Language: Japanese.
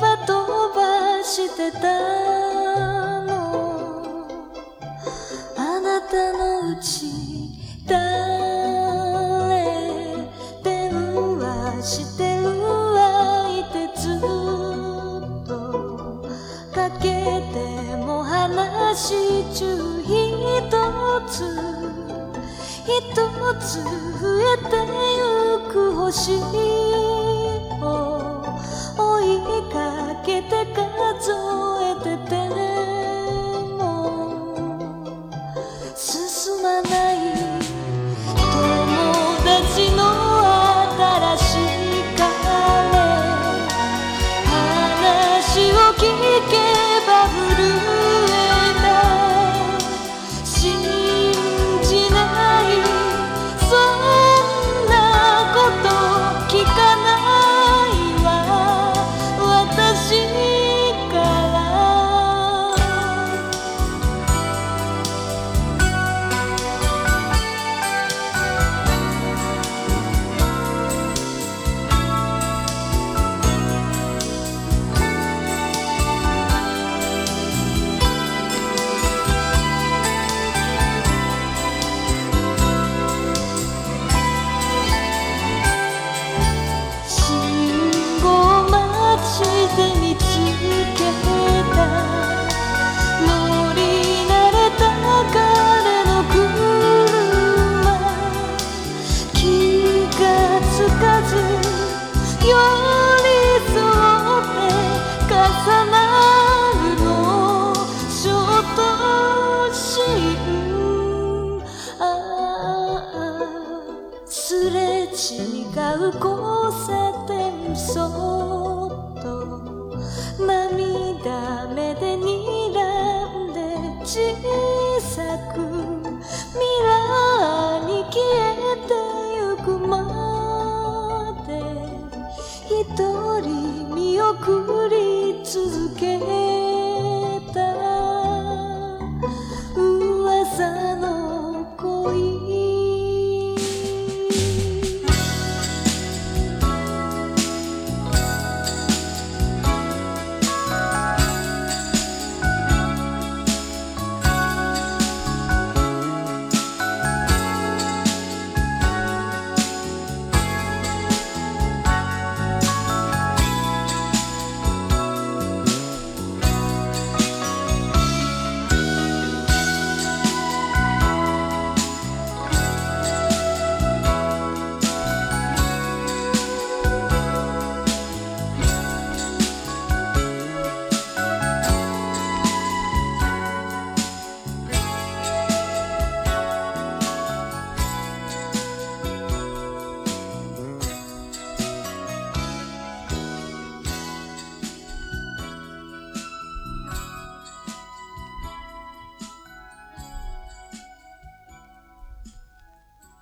ば飛ばしてたの。あなたのうち誰電話してる相手ずっとかけても話中一つ。一つ増えてゆく星。違う交差点そ